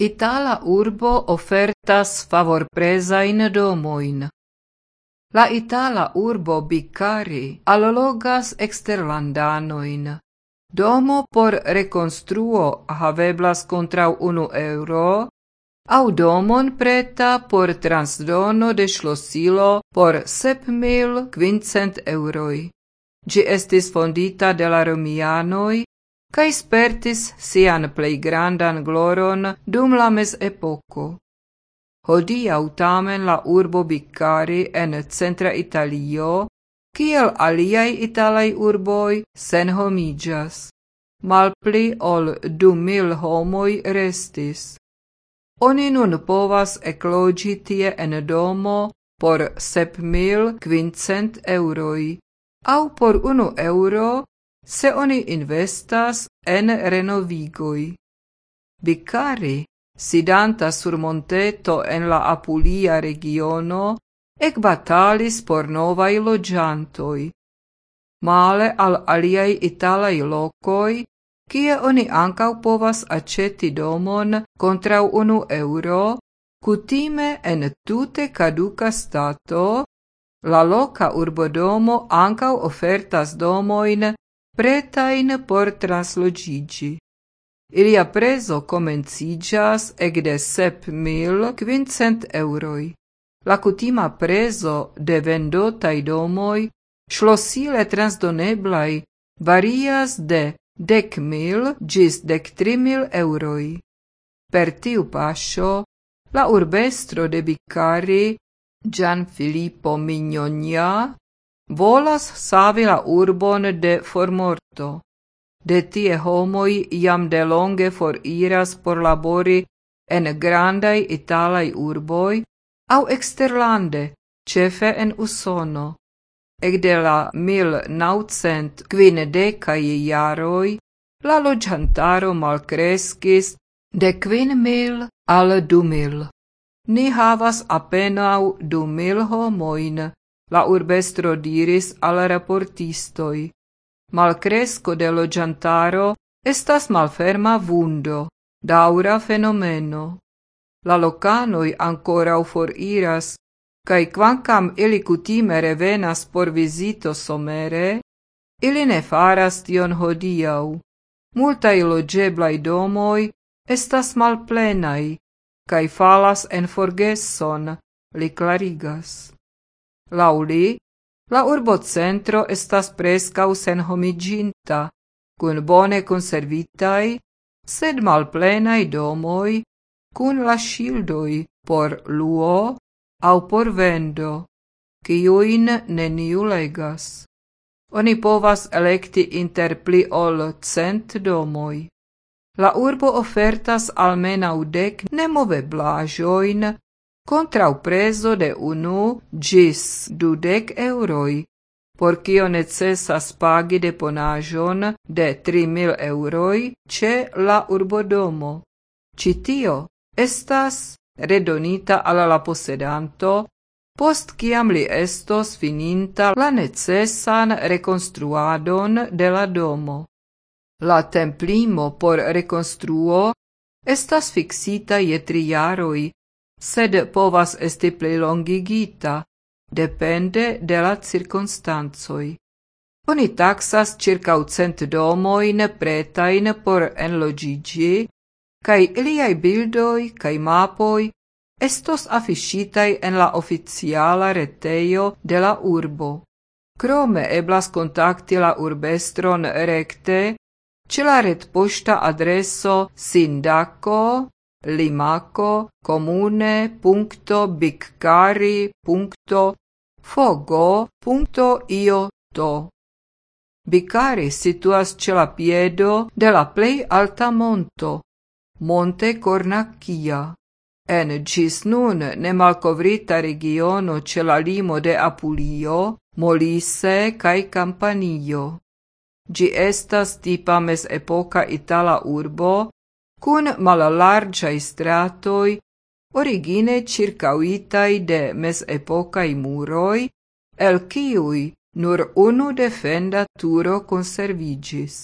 Itala urbo ofertas favorprezain domoin. La itala urbo Bicari allogas exterlandanoin. Domo por reconstruo haveblas contra unu euro, au domon preta por transdono de schlossilo por sep mil quincent euroi. Gi estis fondita de la Romianoi, cae spertis sian plei grandan gloron dum la mes epoco. Hodiau tamen la urbo Bicari en centra Italio, kiel aliai italai urboi sen homigas. Malpli ol du mil homoi restis. Oni nun povas eclogi tie en domo por sep mil quincent euroi, au por unu euro se oni investas en renovigoi. Bicari, sidanta sur monteto en la Apulia regiono, ec batalis por novai logiantoi. Male al aliai italai locoi, kie oni ancau povas aceti domon contra unu euro, cutime en tute caduca stato, la loca urbodomo ancau ofertas domoin pretain por translogigi. Ilia preso comencigas ec de sep mil quincent euroi. La cutima preso de vendotai domoi, schlossile transdoneblai, varias de dec mil gis dec tri mil euroi. Per tiu pascio, la urbestro de Bicari, Gian Filippo Mignonia, volas savi la urbon de formorto. De tie homoi jam de longe for iras por labori en grandai italai urboi au exterlande, cefe en Usono. Ec de la mil naucent quindecai jaroi, la logiantaro malcrescis de quin mil al du mil. Ni havas apenau du mil homoin, La urbestro diris al raportistoi. Malcresco de logiantaro estas malferma vundo, daura fenomeno. La locanoi ancora foriras, cae quancam ili cutime revenas por visito somere, ili ne faras tion hodiau. Multai logeblai domoi estas malplenai, cae falas en forgesson, li clarigas. Lauli, la urbocentro estas prescau senhomiginta, cun bone conservitai, sed malplenai domoi, cun la shildoi por luo au por vendo, ciuin neniu legas. Oni povas electi inter pli ol cent domoi. La urbo ofertas dec nemoveblajoin contrau preso de unu gis dudec euroi, por cio necessas pagi deponajon de tri mil ce la urbodomo. Citio estas redonita alla la posedanto, post ciam li estos fininta la necessan reconstruadon de la domo. La templimo por reconstruo estas fixita je tri sed povas esti plilongigita, depende de la circunstanzoi. Oni taxas circa cent domoin pretain por enlogigi, cae iliai bildoi cae mapoi estos afiscitai en la oficiala reteio de la urbo. Crome eblas contacti la urbestron recte, ce la ret posta adreso sindaco limaco comune.biccari.fogo.io Bicari situas ce la piedo de la plei alta monto, Monte Cornacchia, en gis nun nemalcovrita regiono ce la limo de Apulio, Molise cae Campanio. Gi estas tipa epoca itala urbo, cun malalargiai stratoi, origine circauitai de mesepocai muroi, el ciui nur unu defenda turo conservigis.